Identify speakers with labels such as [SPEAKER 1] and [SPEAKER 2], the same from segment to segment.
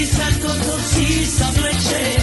[SPEAKER 1] Isak od noći sableče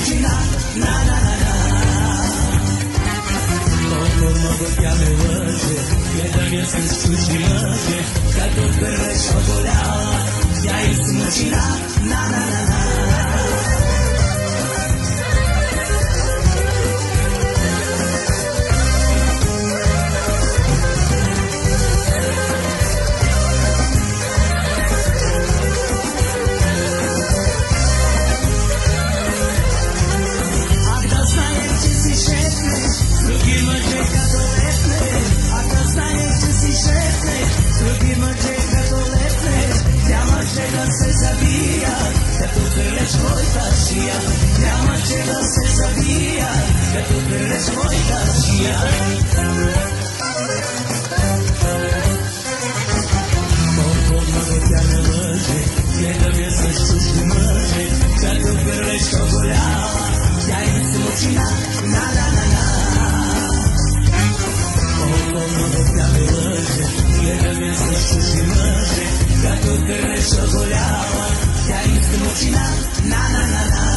[SPEAKER 1] Argentina, na na na na. Oğlum oğlum gelme vazı, yedaniyasın suçu mazı. Kadın böyle şokola, ya isim Argentina, na na na na. peleas fantasía, la machera se sabía, que tu peleas fantasía. Yeni bir sessiz bir mırcık Sen de bir reçka kulağım na na na na